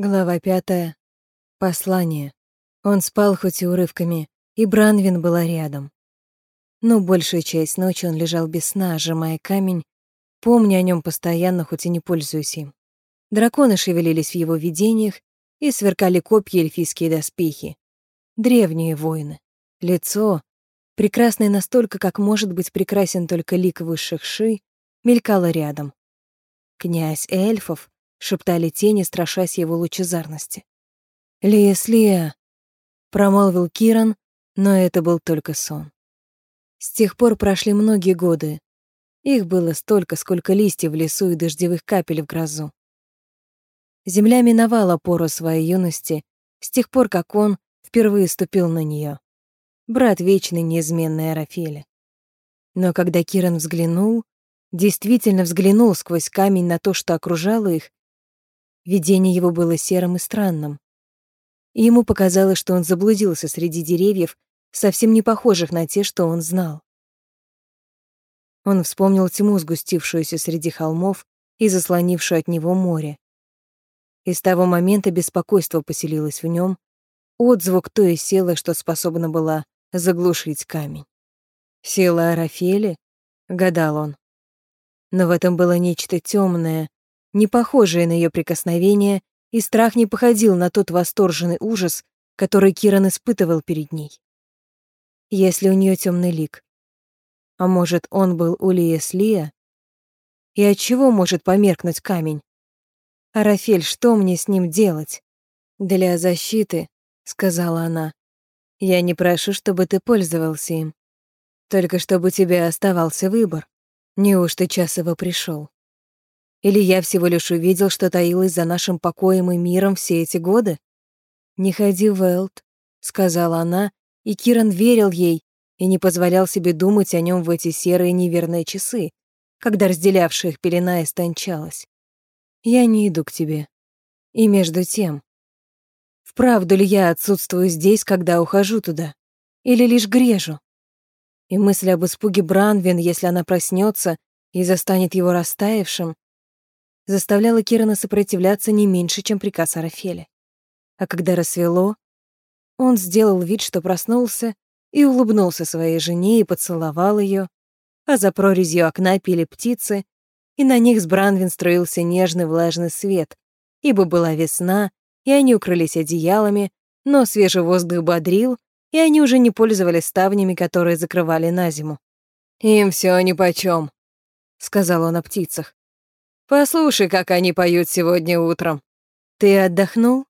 Глава пятая. Послание. Он спал хоть и урывками, и Бранвин была рядом. Но большую часть ночи он лежал без сна, сжимая камень, помня о нем постоянно, хоть и не пользуясь им. Драконы шевелились в его видениях и сверкали копья эльфийские доспехи. Древние воины. Лицо, прекрасное настолько, как может быть прекрасен только лик высших ши, мелькало рядом. Князь эльфов, шептали тени, страшась его лучезарности. «Лия, промолвил Киран, но это был только сон. С тех пор прошли многие годы. Их было столько, сколько листьев в лесу и дождевых капель в грозу. Земля миновала пору своей юности с тех пор, как он впервые ступил на нее. Брат вечный неизменный Арафеля. Но когда Киран взглянул, действительно взглянул сквозь камень на то, что окружало их, Видение его было серым и странным. И ему показалось, что он заблудился среди деревьев, совсем не похожих на те, что он знал. Он вспомнил тьму, сгустившуюся среди холмов и заслонившую от него море. И с того момента беспокойство поселилось в нем, отзвук той силы, что способна была заглушить камень. Сила Арафели? Гадал он. Но в этом было нечто темное, не похожее на ее прикосновение, и страх не походил на тот восторженный ужас, который Киран испытывал перед ней. Если у нее темный лик. А может, он был у Лия Лия? И от чего может померкнуть камень? Арафель, что мне с ним делать? Для защиты, сказала она. Я не прошу, чтобы ты пользовался им. Только чтобы у тебя оставался выбор. Неужто час его пришел? Или я всего лишь увидел, что таилось за нашим покоем и миром все эти годы? «Не ходи в Элт», — сказала она, и Киран верил ей и не позволял себе думать о нем в эти серые неверные часы, когда разделявшая их пелена истончалась. «Я не иду к тебе. И между тем, вправду ли я отсутствую здесь, когда ухожу туда? Или лишь грежу?» И мысль об испуге Бранвин, если она проснется и застанет его растаявшим, заставляла Кирана сопротивляться не меньше, чем приказ Арафеля. А когда рассвело, он сделал вид, что проснулся, и улыбнулся своей жене и поцеловал ее, а за прорезью окна пили птицы, и на них с Бранвин строился нежный влажный свет, ибо была весна, и они укрылись одеялами, но свежий воздух бодрил, и они уже не пользовались ставнями, которые закрывали на зиму. «Им всё нипочём», — сказал он о птицах. Послушай, как они поют сегодня утром. Ты отдохнул?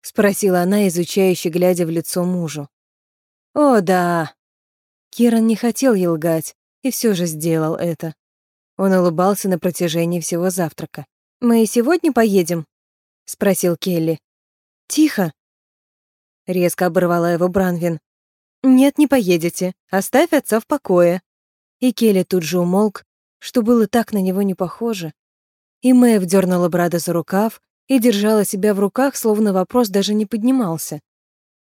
Спросила она, изучающе глядя в лицо мужу. О, да. Киран не хотел ей лгать, и все же сделал это. Он улыбался на протяжении всего завтрака. «Мы и сегодня поедем?» — спросил Келли. «Тихо!» — резко оборвала его Бранвин. «Нет, не поедете. Оставь отца в покое». И Келли тут же умолк, что было так на него не похоже. И Мэв дернула Брада за рукав и держала себя в руках, словно вопрос даже не поднимался.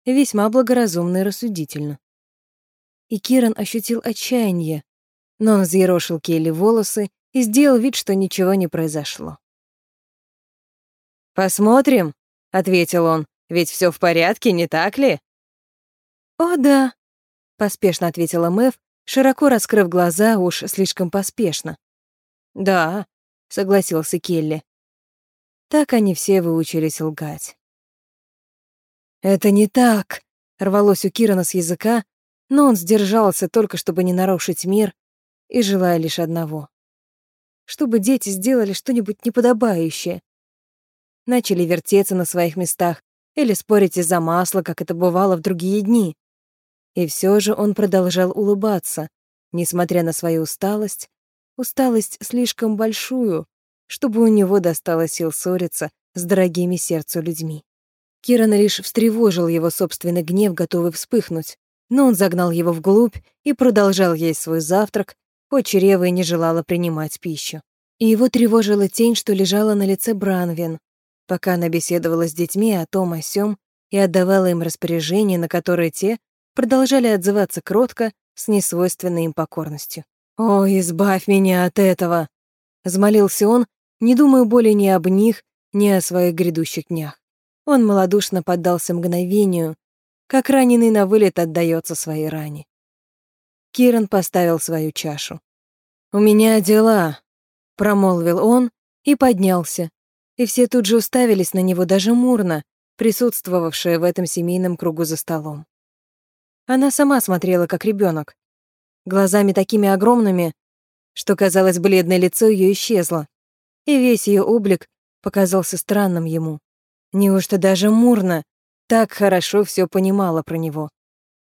Весьма благоразумно и рассудительно. И Киран ощутил отчаяние, но он взъерошил Келли волосы и сделал вид, что ничего не произошло. «Посмотрим», — ответил он, — «ведь все в порядке, не так ли?» «О, да», — поспешно ответила Мэв, широко раскрыв глаза уж слишком поспешно. «Да», — согласился Келли. Так они все выучились лгать. «Это не так», — рвалось у Кирана с языка, но он сдержался только, чтобы не нарушить мир, и желая лишь одного. Чтобы дети сделали что-нибудь неподобающее. Начали вертеться на своих местах или спорить из-за масла, как это бывало в другие дни. И все же он продолжал улыбаться, несмотря на свою усталость усталость слишком большую, чтобы у него достало сил ссориться с дорогими сердцу людьми. Киран лишь встревожил его собственный гнев, готовый вспыхнуть, но он загнал его вглубь и продолжал есть свой завтрак, хоть чрево и не желало принимать пищу. И его тревожила тень, что лежала на лице Бранвин, пока она беседовала с детьми о том, о сём и отдавала им распоряжения, на которые те продолжали отзываться кротко, с несвойственной им покорностью. «О, избавь меня от этого!» — взмолился он, не думая более ни об них, ни о своих грядущих днях. Он малодушно поддался мгновению, как раненый на вылет отдается своей ране. Киран поставил свою чашу. «У меня дела», — промолвил он и поднялся, и все тут же уставились на него, даже Мурна, присутствовавшая в этом семейном кругу за столом. Она сама смотрела, как ребенок, глазами такими огромными, что, казалось, бледное лицо ее исчезло, и весь ее облик показался странным ему. Неужто даже Мурна так хорошо все понимала про него?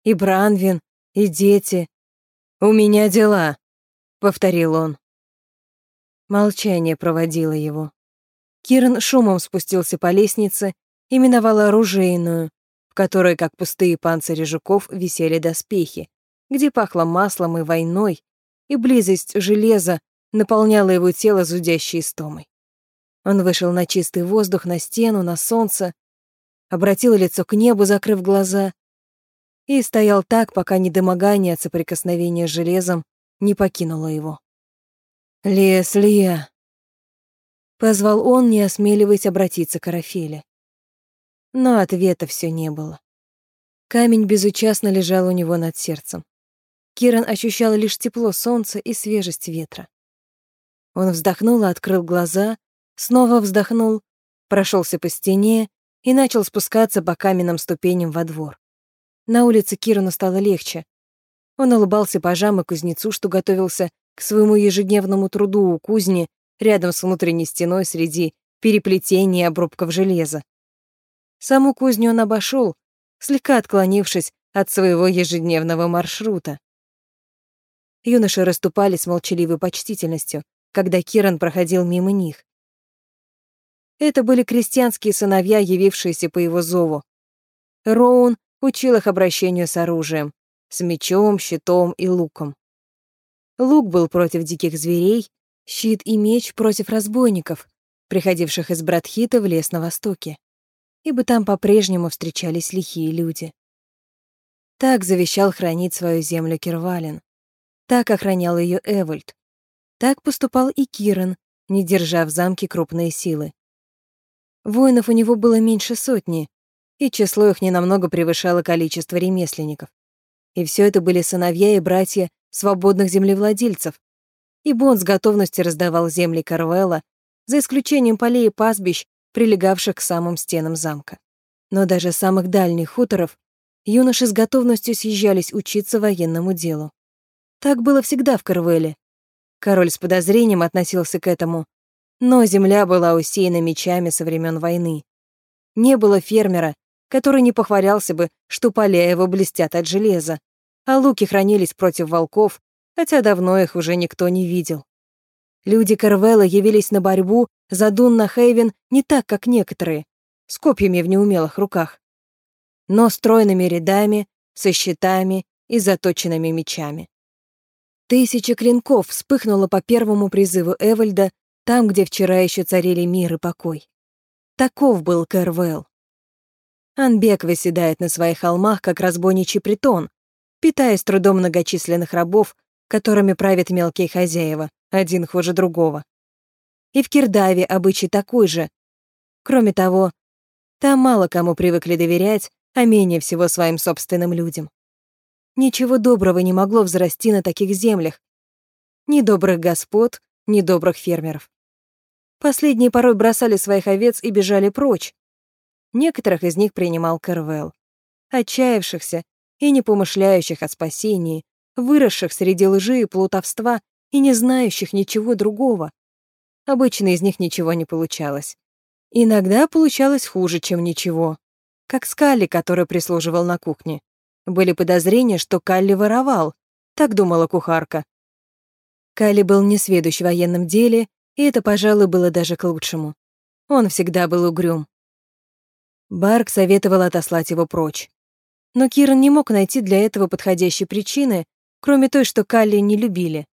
И Бранвин, и дети. «У меня дела», — повторил он. Молчание проводило его. Киран шумом спустился по лестнице и миновал оружейную, в которой, как пустые панцири жуков, висели доспехи, где пахло маслом и войной, и близость железа наполняла его тело зудящей истомой. Он вышел на чистый воздух, на стену, на солнце, обратил лицо к небу, закрыв глаза, и стоял так, пока недомогание от соприкосновения с железом не покинуло его. «Леслия!» — позвал он, не осмеливаясь обратиться к Арафеле. Но ответа все не было. Камень безучастно лежал у него над сердцем. Киран ощущал лишь тепло солнца и свежесть ветра. Он вздохнул и открыл глаза, снова вздохнул, прошелся по стене и начал спускаться по каменным ступеням во двор. На улице Кирану стало легче. Он улыбался пажам и кузнецу, что готовился к своему ежедневному труду у кузни рядом с внутренней стеной среди переплетений обрубков железа. Саму кузню он обошел, слегка отклонившись от своего ежедневного маршрута. Юноши расступались молчаливой почтительностью, когда Киран проходил мимо них. Это были крестьянские сыновья, явившиеся по его зову. Роун учил их обращению с оружием, с мечом, щитом и луком. Лук был против диких зверей, щит и меч против разбойников, приходивших из Братхита в лес на востоке, ибо там по-прежнему встречались лихие люди. Так завещал хранить свою землю Кирвалин. Так охранял ее Эвольд. Так поступал и Киран, не держа в замке крупные силы. Воинов у него было меньше сотни, и число их ненамного превышало количество ремесленников. И все это были сыновья и братья свободных землевладельцев, ибо он с готовностью раздавал земли Карвелла, за исключением полей и пастбищ, прилегавших к самым стенам замка. Но даже самых дальних хуторов юноши с готовностью съезжались учиться военному делу. Так было всегда в Карвеле. Король с подозрением относился к этому, но земля была усеяна мечами со времен войны. Не было фермера, который не похвалялся бы, что поля его блестят от железа, а луки хранились против волков, хотя давно их уже никто не видел. Люди Карвелла явились на борьбу за Дунна Хейвен не так, как некоторые, с копьями в неумелых руках, но стройными рядами, со щитами и заточенными мечами. Тысяча клинков вспыхнуло по первому призыву Эвальда там, где вчера еще царили мир и покой. Таков был Кэрвелл. Анбек выседает на своих холмах, как разбойничий притон, питая с трудом многочисленных рабов, которыми правят мелкие хозяева, один хуже другого. И в Кирдаве обычай такой же. Кроме того, там мало кому привыкли доверять, а менее всего своим собственным людям. Ничего доброго не могло взрасти на таких землях. Ни добрых господ, ни добрых фермеров. Последние порой бросали своих овец и бежали прочь. Некоторых из них принимал Кервелл. Отчаявшихся и не помышляющих о спасении, выросших среди лжи и плутовства и не знающих ничего другого. Обычно из них ничего не получалось. Иногда получалось хуже, чем ничего. Как Скалли, который прислуживал на кухне. Были подозрения, что Калли воровал, так думала кухарка. Калли был несведущ в военном деле, и это, пожалуй, было даже к лучшему. Он всегда был угрюм. Барк советовал отослать его прочь. Но Киран не мог найти для этого подходящей причины, кроме той, что Калли не любили.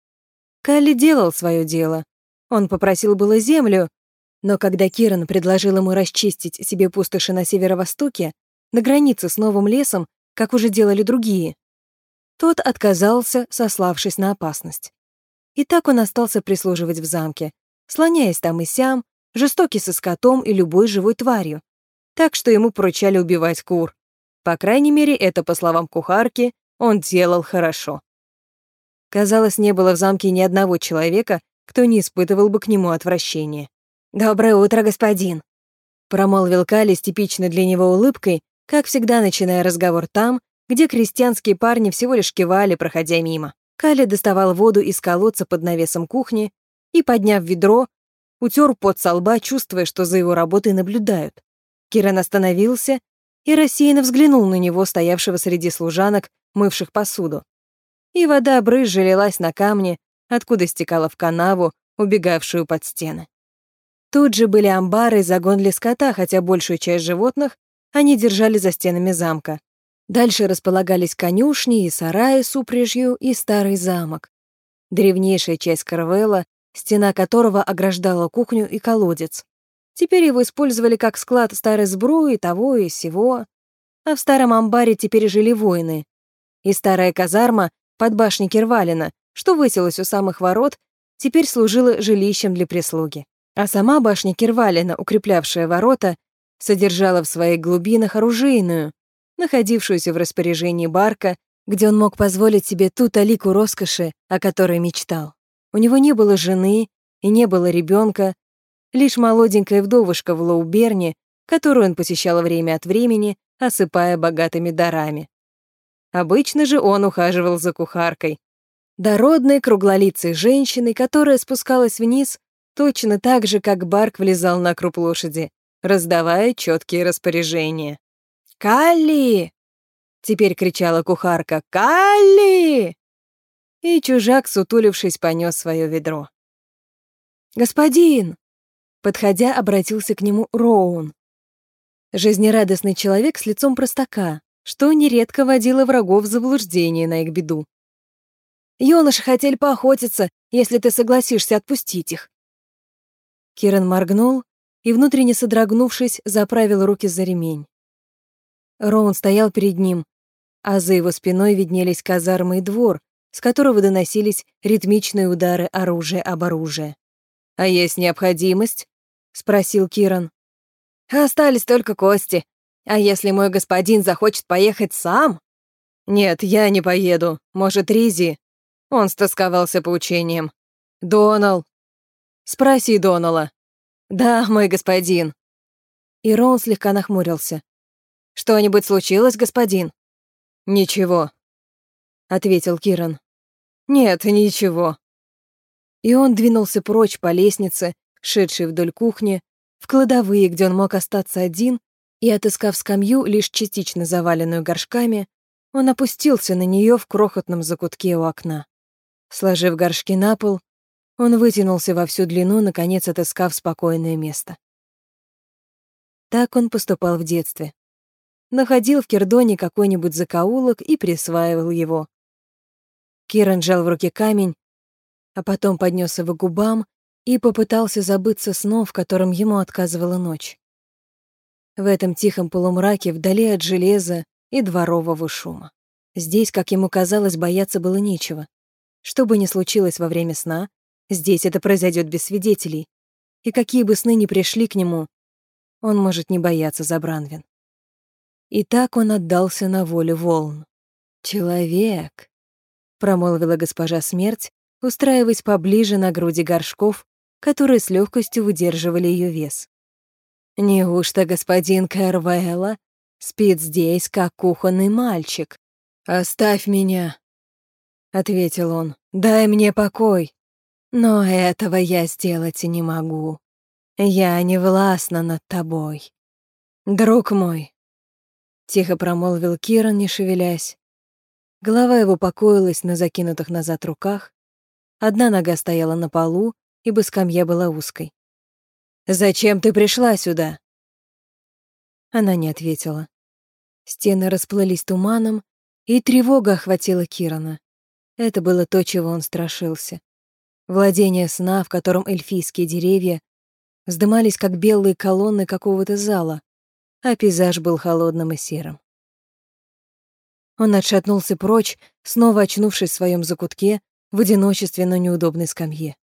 Калли делал свое дело. Он попросил было землю, но когда Киран предложил ему расчистить себе пустоши на северо-востоке, на границе с новым лесом, как уже делали другие. Тот отказался, сославшись на опасность. И так он остался прислуживать в замке, слоняясь там и сям, жестокий со скотом и любой живой тварью. Так что ему поручали убивать кур. По крайней мере, это, по словам кухарки, он делал хорошо. Казалось, не было в замке ни одного человека, кто не испытывал бы к нему отвращения. «Доброе утро, господин!» Промолвил Кали с типичной для него улыбкой, как всегда начиная разговор там, где крестьянские парни всего лишь кивали, проходя мимо. Кали доставал воду из колодца под навесом кухни и, подняв ведро, утер пот со лба, чувствуя, что за его работой наблюдают. Киран остановился и рассеянно взглянул на него, стоявшего среди служанок, мывших посуду. И вода брызжа лилась на камни, откуда стекала в канаву, убегавшую под стены. Тут же были амбары и загон для скота, хотя большую часть животных они держали за стенами замка. Дальше располагались конюшни и сараи с упряжью и старый замок. Древнейшая часть Карвелла, стена которого ограждала кухню и колодец. Теперь его использовали как склад старой сбруи, того и сего. А в старом амбаре теперь жили воины. И старая казарма под башней Кирвалина, что высилась у самых ворот, теперь служила жилищем для прислуги. А сама башня Кирвалина, укреплявшая ворота, содержала в своих глубинах оружейную, находившуюся в распоряжении Барка, где он мог позволить себе ту талику роскоши, о которой мечтал. У него не было жены и не было ребенка, лишь молоденькая вдовушка в Лоуберне, которую он посещал время от времени, осыпая богатыми дарами. Обычно же он ухаживал за кухаркой, дородной круглолицей женщиной, которая спускалась вниз точно так же, как Барк влезал на круп лошади, раздавая четкие распоряжения. «Калли!» — теперь кричала кухарка. «Калли!» И чужак, сутулившись, понес свое ведро. «Господин!» — подходя, обратился к нему Роун. Жизнерадостный человек с лицом простака, что нередко водило врагов в заблуждение на их беду. Юноши хотели поохотиться, если ты согласишься отпустить их. Киран моргнул и, внутренне содрогнувшись, заправил руки за ремень. Роун стоял перед ним, а за его спиной виднелись казармы и двор, с которого доносились ритмичные удары оружия об оружие. «А есть необходимость?» — спросил Киран. «Остались только кости. А если мой господин захочет поехать сам?» «Нет, я не поеду. Может, Ризи?» Он стосковался по учениям. «Донал!» «Спроси Донала». «Да, мой господин». И Роун слегка нахмурился. «Что-нибудь случилось, господин?» «Ничего», — ответил Киран. «Нет, ничего». И он двинулся прочь по лестнице, шедшей вдоль кухни, в кладовые, где он мог остаться один, и, отыскав скамью, лишь частично заваленную горшками, он опустился на нее в крохотном закутке у окна. Сложив горшки на пол, он вытянулся во всю длину, наконец отыскав спокойное место. Так он поступал в детстве находил в Кирдоне какой-нибудь закоулок и присваивал его. Киран жал в руке камень, а потом поднес его к губам и попытался забыться сном, в котором ему отказывала ночь. В этом тихом полумраке, вдали от железа и дворового шума. Здесь, как ему казалось, бояться было нечего. Что бы ни случилось во время сна, здесь это произойдет без свидетелей. И какие бы сны ни пришли к нему, он может не бояться за Бранвин. И так он отдался на волю волн. «Человек», — промолвила госпожа смерть, устраиваясь поближе на груди горшков, которые с легкостью выдерживали ее вес. «Неужто господин Кэрвелла спит здесь, как кухонный мальчик? Оставь меня», — ответил он, — «дай мне покой. Но этого я сделать и не могу. Я не властна над тобой. Друг мой, Тихо промолвил Киран, не шевелясь. Голова его покоилась на закинутых назад руках. Одна нога стояла на полу, ибо скамья была узкой. «Зачем ты пришла сюда?» Она не ответила. Стены расплылись туманом, и тревога охватила Кирана. Это было то, чего он страшился. Владение сна, в котором эльфийские деревья вздымались, как белые колонны какого-то зала, а пейзаж был холодным и серым. Он отшатнулся прочь, снова очнувшись в своем закутке, в одиночестве на неудобной скамье.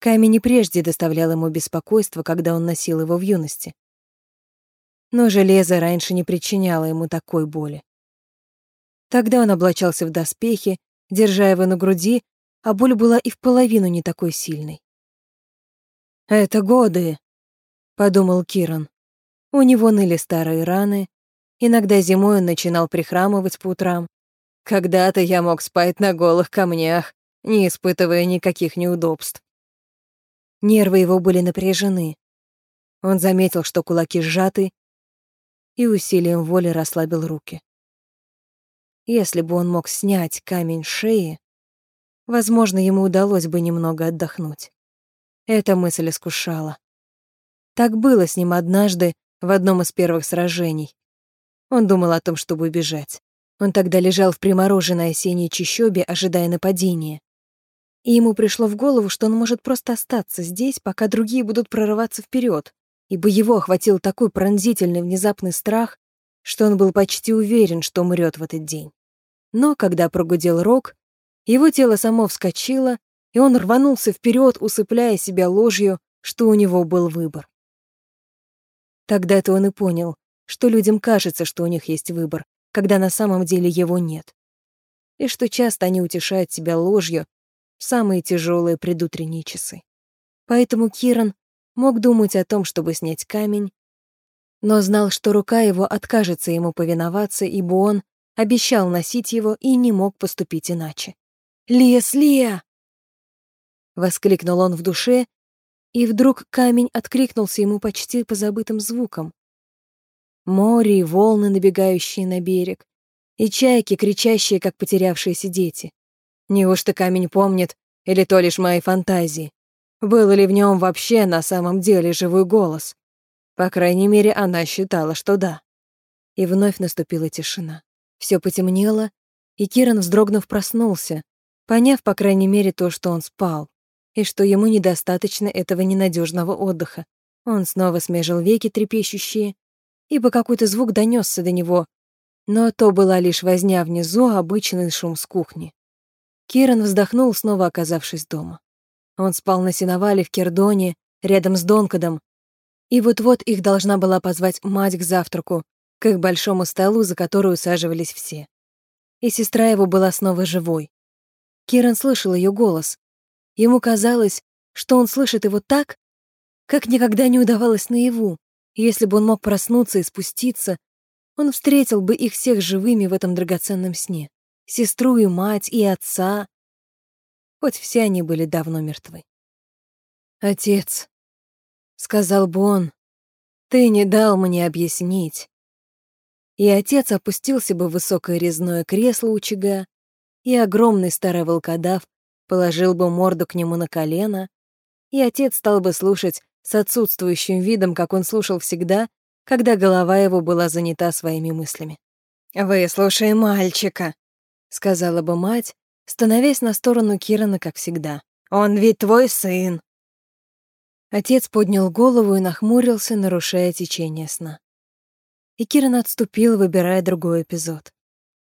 Камень и прежде доставлял ему беспокойство, когда он носил его в юности. Но железо раньше не причиняло ему такой боли. Тогда он облачался в доспехи, держа его на груди, а боль была и в половину не такой сильной. «Это годы», — подумал Киран. У него ныли старые раны, иногда зимой он начинал прихрамывать по утрам. Когда-то я мог спать на голых камнях, не испытывая никаких неудобств. Нервы его были напряжены. Он заметил, что кулаки сжаты, и усилием воли расслабил руки. Если бы он мог снять камень шеи, возможно, ему удалось бы немного отдохнуть. Эта мысль искушала. Так было с ним однажды в одном из первых сражений. Он думал о том, чтобы бежать. Он тогда лежал в примороженной осенней чащобе, ожидая нападения. И ему пришло в голову, что он может просто остаться здесь, пока другие будут прорываться вперед, ибо его охватил такой пронзительный внезапный страх, что он был почти уверен, что умрет в этот день. Но когда прогудел рог, его тело само вскочило, и он рванулся вперед, усыпляя себя ложью, что у него был выбор. Тогда-то он и понял, что людям кажется, что у них есть выбор, когда на самом деле его нет. И что часто они утешают себя ложью в самые тяжелые предутренние часы. Поэтому Киран мог думать о том, чтобы снять камень, но знал, что рука его откажется ему повиноваться, ибо он обещал носить его и не мог поступить иначе. «Лес, Лия!» Воскликнул он в душе, и вдруг камень откликнулся ему почти по забытым звукам. Море и волны, набегающие на берег, и чайки, кричащие, как потерявшиеся дети. Неужто камень помнит, или то лишь мои фантазии? Был ли в нем вообще на самом деле живой голос? По крайней мере, она считала, что да. И вновь наступила тишина. Все потемнело, и Киран, вздрогнув, проснулся, поняв, по крайней мере, то, что он спал, и что ему недостаточно этого ненадежного отдыха. Он снова смежил веки трепещущие, ибо какой-то звук донесся до него, но то была лишь возня внизу, обычный шум с кухни. Киран вздохнул, снова оказавшись дома. Он спал на сеновале в Кердоне, рядом с Донкадом, и вот-вот их должна была позвать мать к завтраку, к их большому столу, за который усаживались все. И сестра его была снова живой. Киран слышал ее голос. Ему казалось, что он слышит его так, как никогда не удавалось наяву. Если бы он мог проснуться и спуститься, он встретил бы их всех живыми в этом драгоценном сне. Сестру и мать, и отца. Хоть все они были давно мертвы. «Отец», — сказал бы он, — «ты не дал мне объяснить, и отец опустился бы в высокое резное кресло у очага, и огромный старый волкодав положил бы морду к нему на колено, и отец стал бы слушать с отсутствующим видом, как он слушал всегда, когда голова его была занята своими мыслями. «Выслушай мальчика», — сказала бы мать, становясь на сторону Кирана, как всегда. «Он ведь твой сын». Отец поднял голову и нахмурился, нарушая течение сна и Киран отступил, выбирая другой эпизод.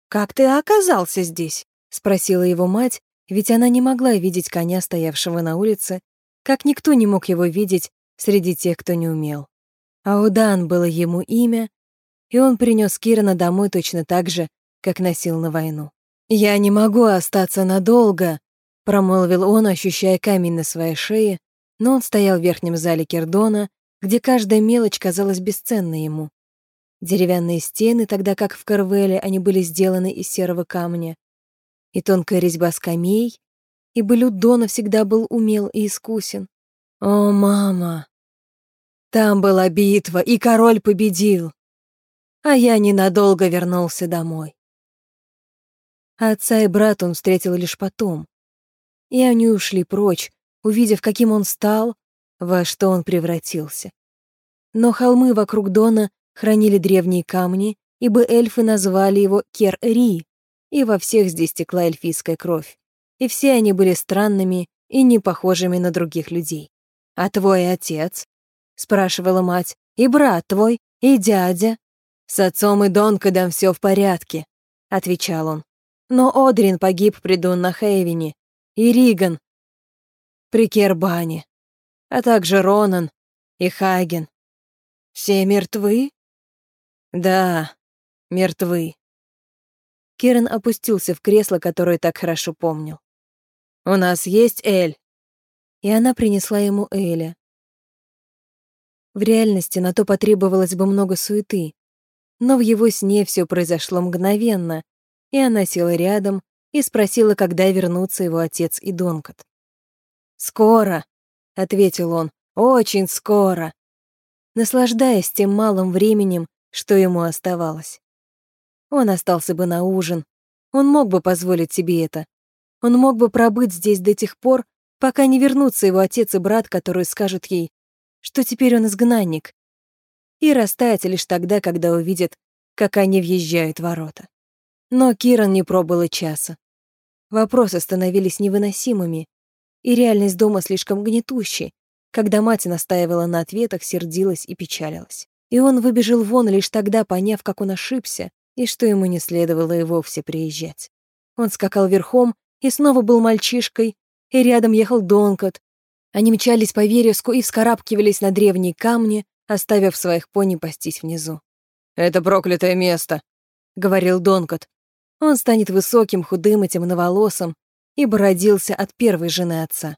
«Как ты оказался здесь?» — спросила его мать, ведь она не могла видеть коня, стоявшего на улице, как никто не мог его видеть среди тех, кто не умел. Аудан было ему имя, и он принес Кирана домой точно так же, как носил на войну. «Я не могу остаться надолго», — промолвил он, ощущая камень на своей шее, но он стоял в верхнем зале Кердона, где каждая мелочь казалась бесценной ему. Деревянные стены, тогда как в Карвеле они были сделаны из серого камня, и тонкая резьба скамей, и Блюд Дона всегда был умел и искусен. О, мама! Там была битва, и король победил, а я ненадолго вернулся домой. Отца и брата он встретил лишь потом, и они ушли прочь, увидев, каким он стал, во что он превратился. Но холмы вокруг Дона хранили древние камни, ибо эльфы назвали его Кер-Ри, и во всех здесь текла эльфийская кровь. И все они были странными и не похожими на других людей. «А твой отец?» — спрашивала мать. «И брат твой, и дядя?» «С отцом и Донкадом все в порядке», — отвечал он. «Но Одрин погиб при Дуннахейвине, и Риган, при Кербане, а также Ронан и Хаген. Все мертвы? Да, мертвы. Киран опустился в кресло, которое так хорошо помнил. «У нас есть Эль?» И она принесла ему Эля. В реальности на то потребовалось бы много суеты, но в его сне все произошло мгновенно, и она села рядом и спросила, когда вернутся его отец и Донкот. «Скоро», — ответил он, — «очень скоро», наслаждаясь тем малым временем, что ему оставалось. Он остался бы на ужин. Он мог бы позволить себе это. Он мог бы пробыть здесь до тех пор, пока не вернутся его отец и брат, которые скажут ей, что теперь он изгнанник, и растает лишь тогда, когда увидит, как они въезжают в ворота. Но Киран не пробыл и часа. Вопросы становились невыносимыми, и реальность дома слишком гнетущей, когда мать настаивала на ответах, сердилась и печалилась. И он выбежал вон лишь тогда, поняв, как он ошибся, и что ему не следовало и вовсе приезжать. Он скакал верхом и снова был мальчишкой, и рядом ехал Донкот. Они мчались по вереску и вскарабкивались на древние камни, оставив своих пони пастись внизу. «Это проклятое место», — говорил Донкот. Он станет высоким, худым и темноволосым, ибо родился от первой жены отца.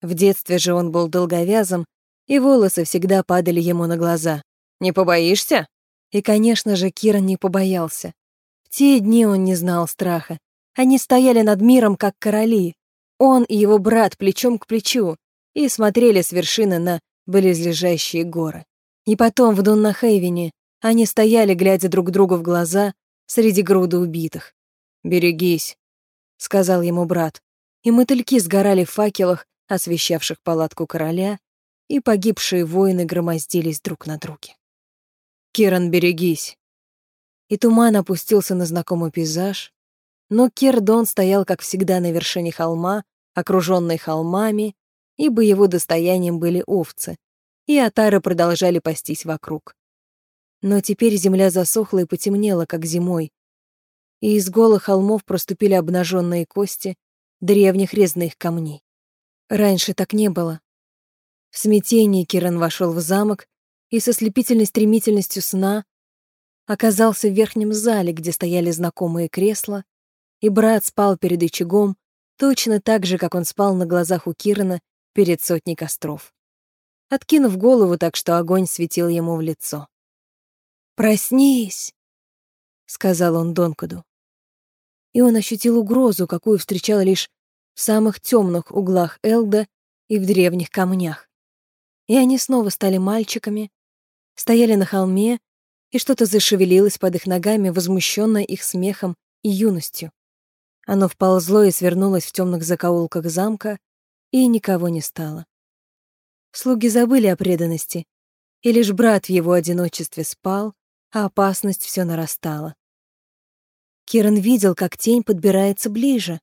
В детстве же он был долговязым, и волосы всегда падали ему на глаза. «Не побоишься?» И, конечно же, Киран не побоялся. В те дни он не знал страха. Они стояли над миром, как короли. Он и его брат плечом к плечу и смотрели с вершины на близлежащие горы. И потом в Дуннахейвене они стояли, глядя друг другу в глаза, среди груды убитых. «Берегись», — сказал ему брат. И мотыльки сгорали в факелах, освещавших палатку короля, и погибшие воины громоздились друг на друге. «Киран, берегись!» И туман опустился на знакомый пейзаж, но Кердон стоял, как всегда, на вершине холма, окруженный холмами, ибо его достоянием были овцы, и отары продолжали пастись вокруг. Но теперь земля засохла и потемнела, как зимой, и из голых холмов проступили обнаженные кости древних резных камней. Раньше так не было. В смятении Киран вошел в замок и со слепительной стремительностью сна оказался в верхнем зале, где стояли знакомые кресла, и брат спал перед очагом, точно так же, как он спал на глазах у Кирана перед сотней костров, откинув голову так, что огонь светил ему в лицо. «Проснись!» — сказал он Донкаду. И он ощутил угрозу, какую встречал лишь в самых темных углах Элда и в древних камнях. И они снова стали мальчиками, стояли на холме, и что-то зашевелилось под их ногами, возмущенное их смехом и юностью. Оно вползло и свернулось в темных закоулках замка, и никого не стало. Слуги забыли о преданности, и лишь брат в его одиночестве спал, а опасность все нарастала. Киран видел, как тень подбирается ближе.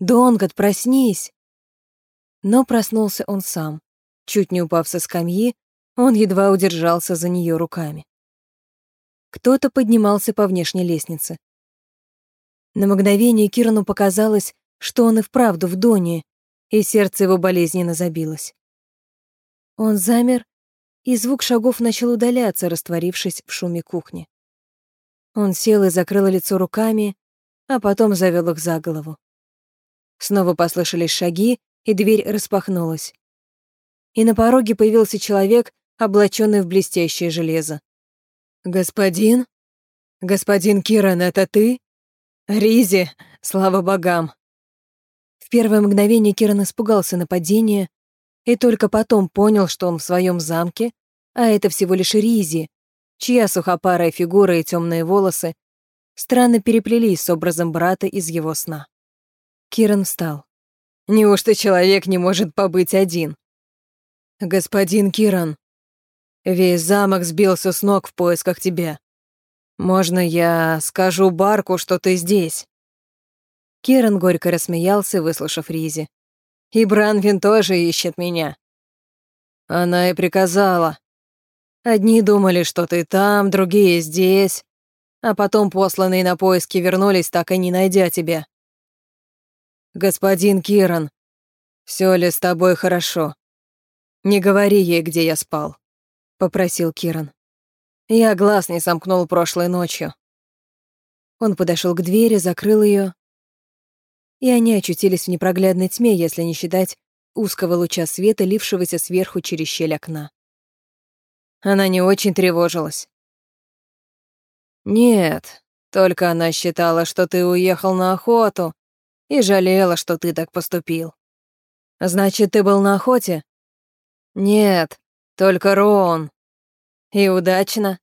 «Донгот, проснись!» Но проснулся он сам. Чуть не упав со скамьи, он едва удержался за нее руками. Кто-то поднимался по внешней лестнице. На мгновение Кирану показалось, что он и вправду в Доне, и сердце его болезненно забилось. Он замер, и звук шагов начал удаляться, растворившись в шуме кухни. Он сел и закрыл лицо руками, а потом завел их за голову. Снова послышались шаги, и дверь распахнулась. И на пороге появился человек, облаченный в блестящее железо. «Господин? Господин Киран, это ты? Ризи, слава богам!» В первое мгновение Киран испугался нападения и только потом понял, что он в своем замке, а это всего лишь Ризи, чья сухопарая фигура и темные волосы странно переплелись с образом брата из его сна. Киран встал. «Неужто человек не может побыть один?» «Господин Киран, весь замок сбился с ног в поисках тебя. Можно я скажу Барку, что ты здесь?» Киран горько рассмеялся, выслушав Ризи. «И Бранвин тоже ищет меня». Она и приказала. Одни думали, что ты там, другие здесь, а потом посланные на поиски вернулись, так и не найдя тебя. Господин Киран, Все ли с тобой хорошо? Не говори ей, где я спал», — попросил Киран. Я глаз не сомкнул прошлой ночью. Он подошел к двери, закрыл ее, и они очутились в непроглядной тьме, если не считать узкого луча света, лившегося сверху через щель окна. Она не очень тревожилась. «Нет, только она считала, что ты уехал на охоту и жалела, что ты так поступил. Значит, ты был на охоте?» «Нет, только Рон. И удачно.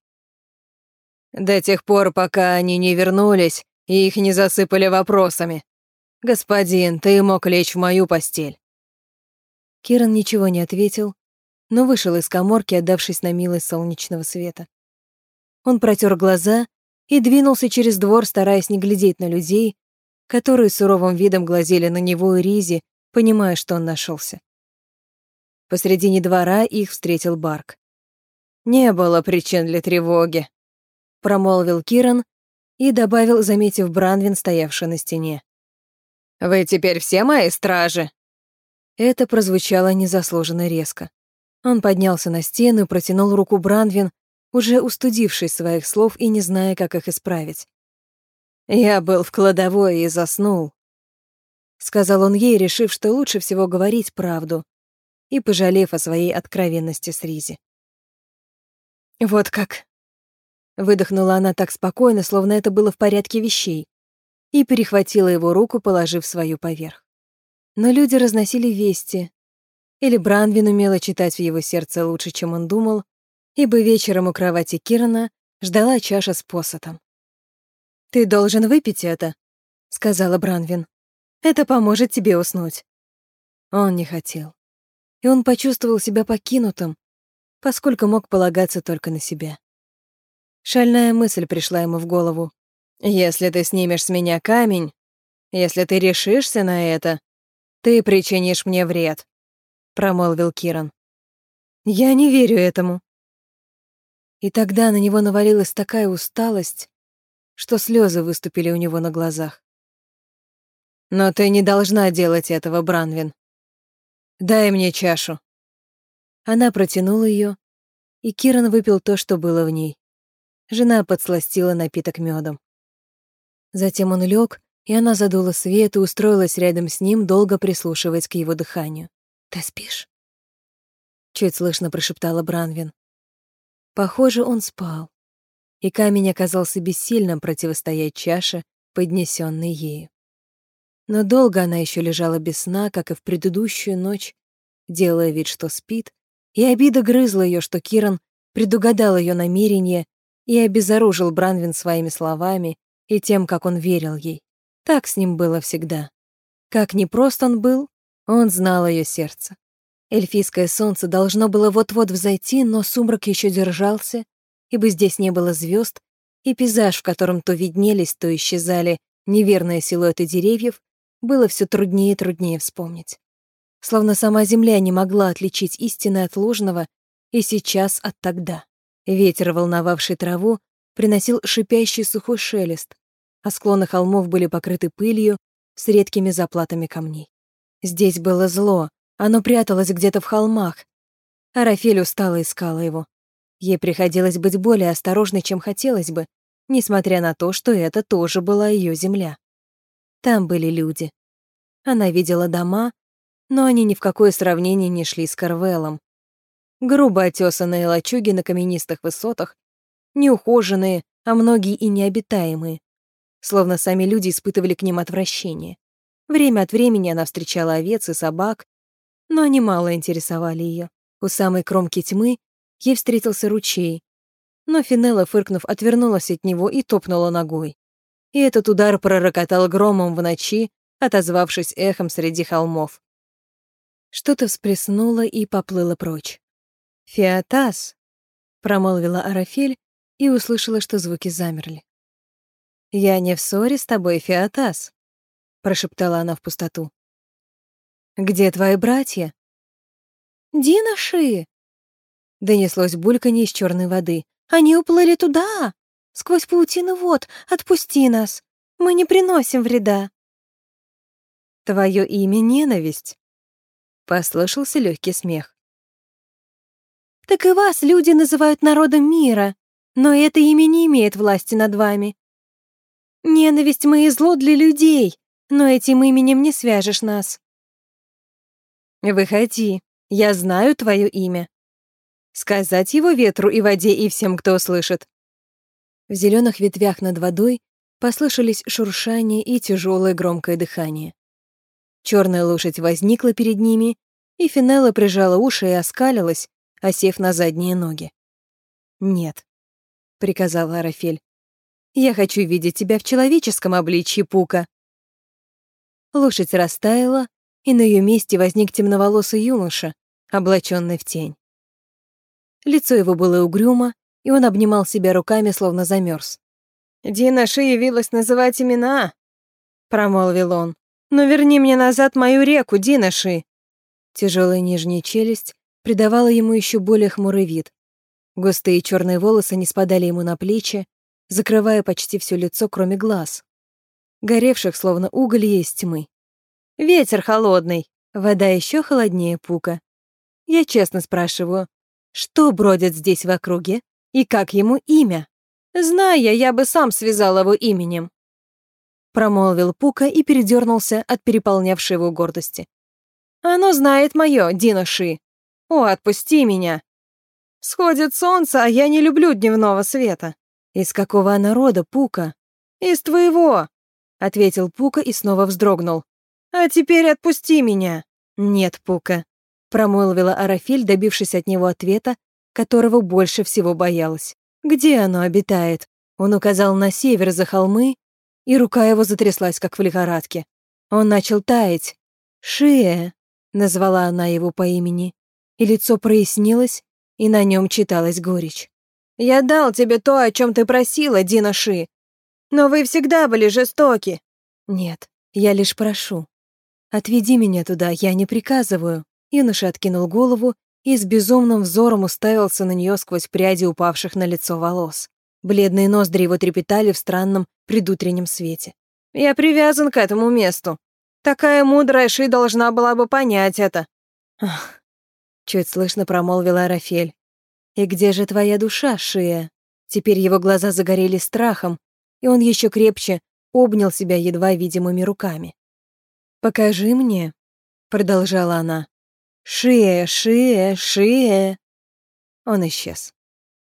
До тех пор, пока они не вернулись и их не засыпали вопросами. Господин, ты мог лечь в мою постель». Киран ничего не ответил, но вышел из коморки, отдавшись на милость солнечного света. Он протер глаза и двинулся через двор, стараясь не глядеть на людей, которые суровым видом глазели на него и Ризи, понимая, что он нашелся. Посредине двора их встретил Барк. «Не было причин для тревоги», — промолвил Киран и добавил, заметив Бранвин, стоявший на стене. «Вы теперь все мои стражи?» Это прозвучало незаслуженно резко. Он поднялся на стену и протянул руку Бранвин, уже устудившись своих слов и не зная, как их исправить. «Я был в кладовой и заснул», — сказал он ей, решив, что лучше всего говорить правду, и пожалев о своей откровенности с Ризи. «Вот как!» — выдохнула она так спокойно, словно это было в порядке вещей, и перехватила его руку, положив свою поверх. Но люди разносили вести, или Бранвин умела читать в его сердце лучше, чем он думал, ибо вечером у кровати Кирана ждала чаша с посотом. «Ты должен выпить это», — сказала Бранвин. «Это поможет тебе уснуть». Он не хотел. И он почувствовал себя покинутым, поскольку мог полагаться только на себя. Шальная мысль пришла ему в голову. «Если ты снимешь с меня камень, если ты решишься на это, ты причинишь мне вред промолвил Киран. Я не верю этому. И тогда на него навалилась такая усталость, что слезы выступили у него на глазах. Но ты не должна делать этого, Бранвин. Дай мне чашу. Она протянула ее, и Киран выпил то, что было в ней. Жена подсластила напиток медом. Затем он лег, и она задула свет и устроилась рядом с ним, долго прислушиваясь к его дыханию. «Ты спишь?» Чуть слышно прошептала Бранвин. Похоже, он спал, и камень оказался бессильным противостоять чаше, поднесенной ею. Но долго она еще лежала без сна, как и в предыдущую ночь, делая вид, что спит, и обида грызла ее, что Киран предугадал ее намерение и обезоружил Бранвин своими словами и тем, как он верил ей. Так с ним было всегда. Как непрост он был, он знал ее сердце. Эльфийское солнце должно было вот-вот взойти, но сумрак еще держался, ибо здесь не было звезд, и пейзаж, в котором то виднелись, то исчезали неверные силуэты деревьев, было все труднее и труднее вспомнить. Словно сама земля не могла отличить истины от ложного и сейчас от тогда. Ветер, волновавший траву, приносил шипящий сухой шелест, а склоны холмов были покрыты пылью с редкими заплатами камней. Здесь было зло, оно пряталось где-то в холмах. А Рафель устало искала его. Ей приходилось быть более осторожной, чем хотелось бы, несмотря на то, что это тоже была ее земля. Там были люди. Она видела дома, но они ни в какое сравнение не шли с Карвелом. Грубо отесанные лачуги на каменистых высотах, неухоженные, а многие и необитаемые, словно сами люди испытывали к ним отвращение. Время от времени она встречала овец и собак, но они мало интересовали ее. У самой кромки тьмы ей встретился ручей, но Финелла, фыркнув, отвернулась от него и топнула ногой. И этот удар пророкотал громом в ночи, отозвавшись эхом среди холмов. Что-то всплеснуло и поплыло прочь. «Фиатас!» — промолвила Арафель и услышала, что звуки замерли. «Я не в ссоре с тобой, Фиатас», прошептала она в пустоту. Где твои братья? Диноши! Донеслось бульканье из черной воды. Они уплыли туда, сквозь паутину вод. Отпусти нас. Мы не приносим вреда. Твое имя ненависть, Послышался легкий смех. «Так и вас люди называют народом мира, но это имя не имеет власти над вами. Ненависть мы и зло для людей, но этим именем не свяжешь нас». «Выходи, я знаю твое имя. Сказать его ветру и воде и всем, кто услышит». В зеленых ветвях над водой послышались шуршание и тяжелое громкое дыхание. Черная лошадь возникла перед ними, и Финелла прижала уши и оскалилась, осев на задние ноги. «Нет», — приказала Арафель. «Я хочу видеть тебя в человеческом обличье, Пука». Лошадь растаяла, и на ее месте возник темноволосый юноша, облаченный в тень. Лицо его было угрюмо, и он обнимал себя руками, словно замерз. «Дина Ши явилась называть имена», — промолвил он. «Но верни мне назад мою реку, Дина Ши». Тяжелая нижняя челюсть придавала ему еще более хмурый вид. Густые черные волосы не спадали ему на плечи, закрывая почти все лицо, кроме глаз, горевших, словно уголья из тьмы. «Ветер холодный, вода еще холоднее пука. Я честно спрашиваю, что бродит здесь в округе и как ему имя?» Зная, я бы сам связал его именем. Промолвил Пука и передернулся от переполнявшей его гордости. Оно знает мое, Диноши. О, отпусти меня. Сходит солнце, а я не люблю дневного света. Из какого народа, Пука? Из твоего, ответил Пука и снова вздрогнул. А теперь отпусти меня. Нет, Пука, промолвила Арафель, добившись от него ответа, которого больше всего боялась. Где оно обитает? Он указал на север за холмы, и рука его затряслась, как в лихорадке. Он начал таять. «Шия», — назвала она его по имени, и лицо прояснилось, и на нем читалась горечь. «Я дал тебе то, о чем ты просила, Дина Ши, но вы всегда были жестоки». «Нет, я лишь прошу. Отведи меня туда, я не приказываю». Юноша откинул голову и с безумным взором уставился на нее сквозь пряди упавших на лицо волос. Бледные ноздри его трепетали в странном предутреннем свете. «Я привязан к этому месту. Такая мудрая Ши должна была бы понять это». «Ах», — чуть слышно промолвила Арафель. «И где же твоя душа, Шия?» Теперь его глаза загорели страхом, и он еще крепче обнял себя едва видимыми руками. «Покажи мне», — продолжала она. «Шия, Шия, Шия!» Он исчез.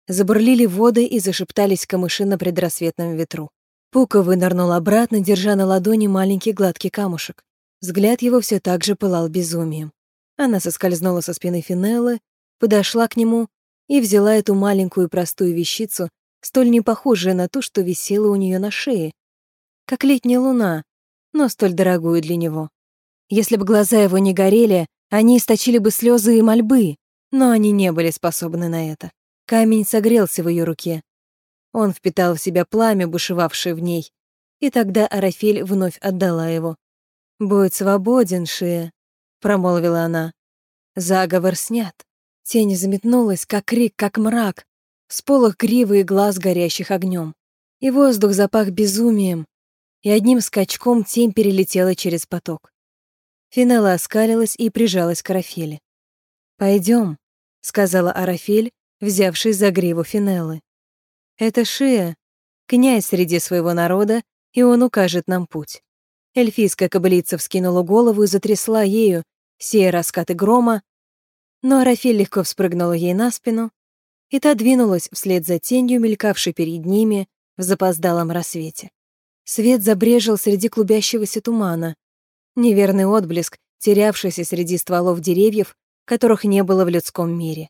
Забурлили воды и зашептались камыши на предрассветном ветру. Пука вынырнул обратно, держа на ладони маленький гладкий камушек. Взгляд его все так же пылал безумием. Она соскользнула со спины Финеллы, подошла к нему и взяла эту маленькую простую вещицу, столь не похожую на ту, что висела у нее на шее, как летняя луна, но столь дорогую для него. Если бы глаза его не горели, они источили бы слезы и мольбы, но они не были способны на это. Камень согрелся в ее руке. Он впитал в себя пламя, бушевавшее в ней, и тогда Арафель вновь отдала его. «Будь свободен, Шия», — промолвила она. Заговор снят. Тень заметнулась, как крик, как мрак, всполох гривы и глаз, горящих огнем. И воздух запах безумием, и одним скачком тень перелетела через поток. Финелла оскалилась и прижалась к Арафеле. «Пойдем», — сказала Арафель, взявшись за гриву Финеллы. «Это Шия, князь среди своего народа, и он укажет нам путь». Эльфийская кобылица вскинула голову и затрясла ею, сея раскаты грома, но Арафель легко вспрыгнула ей на спину, и та двинулась вслед за тенью, мелькавшей перед ними в запоздалом рассвете. Свет забрежил среди клубящегося тумана, Неверный отблеск, терявшийся среди стволов деревьев, которых не было в людском мире.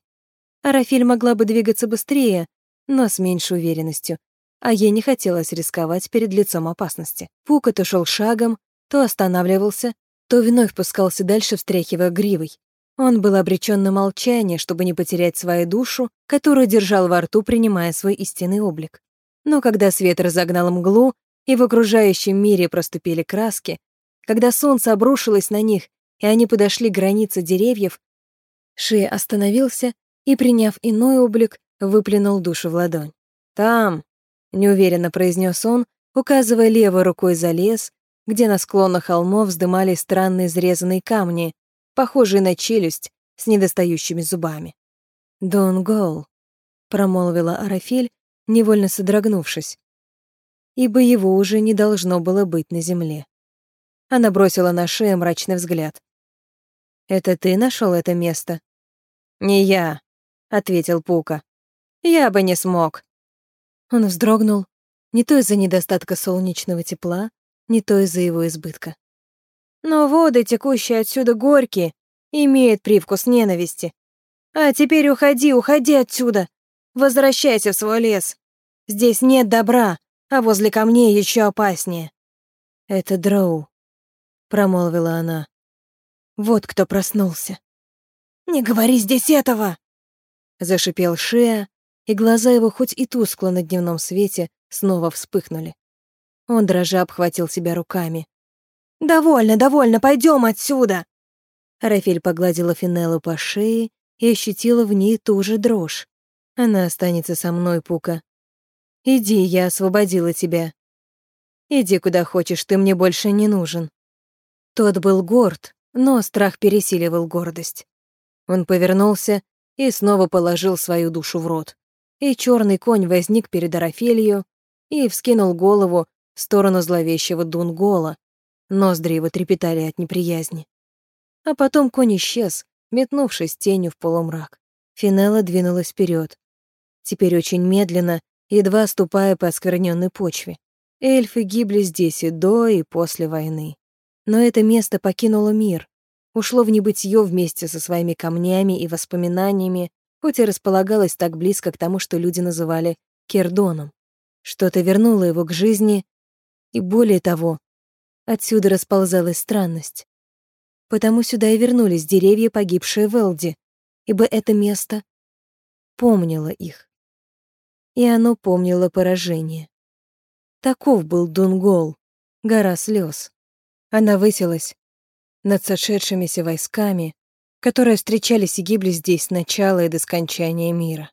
Арафиль могла бы двигаться быстрее, но с меньшей уверенностью, а ей не хотелось рисковать перед лицом опасности. Пука то шел шагом, то останавливался, то вновь пускался дальше, встряхивая гривой. Он был обречен на молчание, чтобы не потерять свою душу, которую держал во рту, принимая свой истинный облик. Но когда свет разогнал мглу, и в окружающем мире проступили краски, когда солнце обрушилось на них, и они подошли к границе деревьев, Ши остановился и, приняв иной облик, выплюнул душу в ладонь. «Там», — неуверенно произнес он, указывая левой рукой за лес, где на склонах холмов вздымались странные изрезанные камни, похожий на челюсть с недостающими зубами. «Дон Гол», — промолвила Арафель, невольно содрогнувшись, ибо его уже не должно было быть на земле. Она бросила на шею мрачный взгляд. «Это ты нашел это место?» «Не я», — ответил Пука. «Я бы не смог». Он вздрогнул, не то из-за недостатка солнечного тепла, не то из-за его избытка. «Но воды, текущие отсюда горькие, имеют привкус ненависти. А теперь уходи, уходи отсюда. Возвращайся в свой лес. Здесь нет добра, а возле камней еще опаснее». «Это Дроу», — промолвила она. «Вот кто проснулся». «Не говори здесь этого!» Зашипел Шея, и глаза его хоть и тускло на дневном свете снова вспыхнули. Он дрожа обхватил себя руками. «Довольно, довольно, пойдем отсюда!» Рафель погладила Финеллу по шее и ощутила в ней ту же дрожь. «Она останется со мной, Пука. Иди, я освободила тебя. Иди куда хочешь, ты мне больше не нужен». Тот был горд, но страх пересиливал гордость. Он повернулся и снова положил свою душу в рот. И черный конь возник перед Арафелью и вскинул голову в сторону зловещего Дунгола. Ноздри его трепетали от неприязни. А потом конь исчез, метнувшись тенью в полумрак. Финелла двинулась вперед. Теперь очень медленно, едва ступая по оскверненной почве. Эльфы гибли здесь и до, и после войны. Но это место покинуло мир, ушло в небытие вместе со своими камнями и воспоминаниями, хоть и располагалось так близко к тому, что люди называли Кердоном. Что-то вернуло его к жизни, и более того, отсюда расползалась странность. Потому сюда и вернулись деревья, погибшие в Элди, ибо это место помнило их. И оно помнило поражение. Таков был Дунгол, гора слез. Она высилась, над сошедшимися войсками, которые встречались и гибли здесь с начала и до скончания мира.